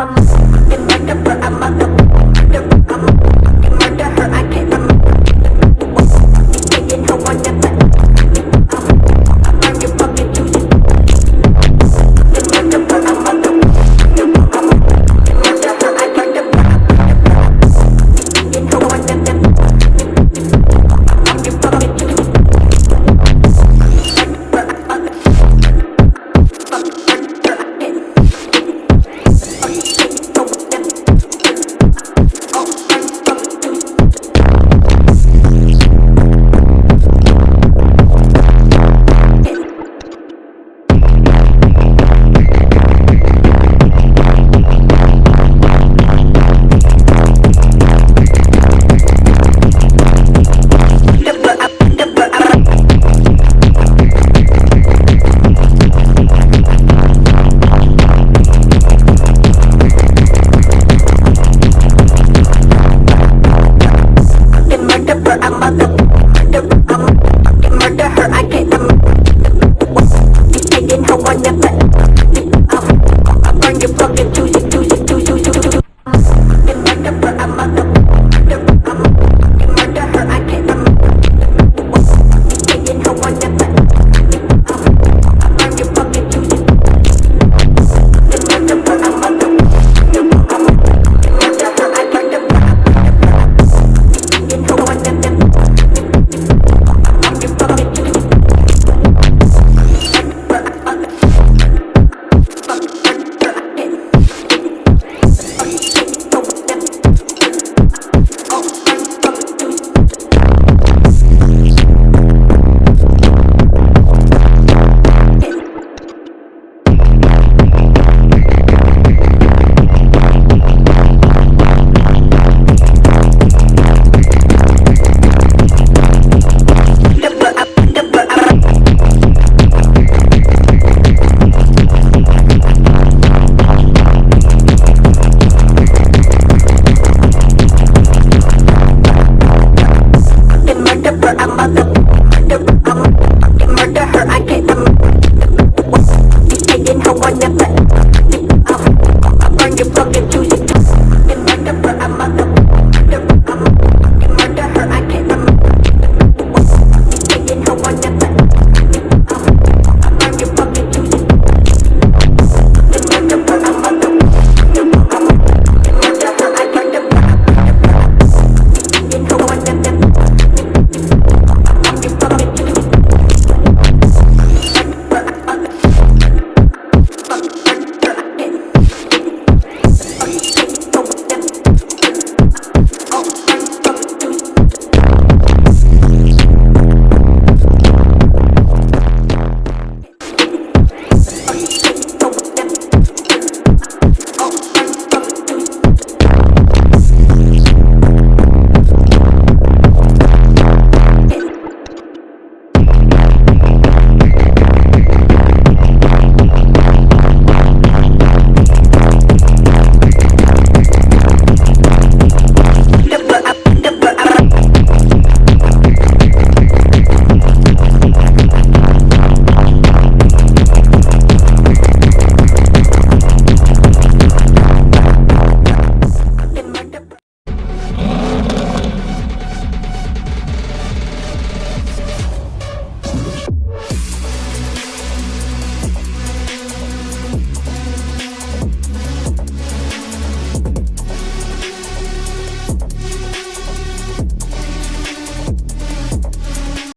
มัน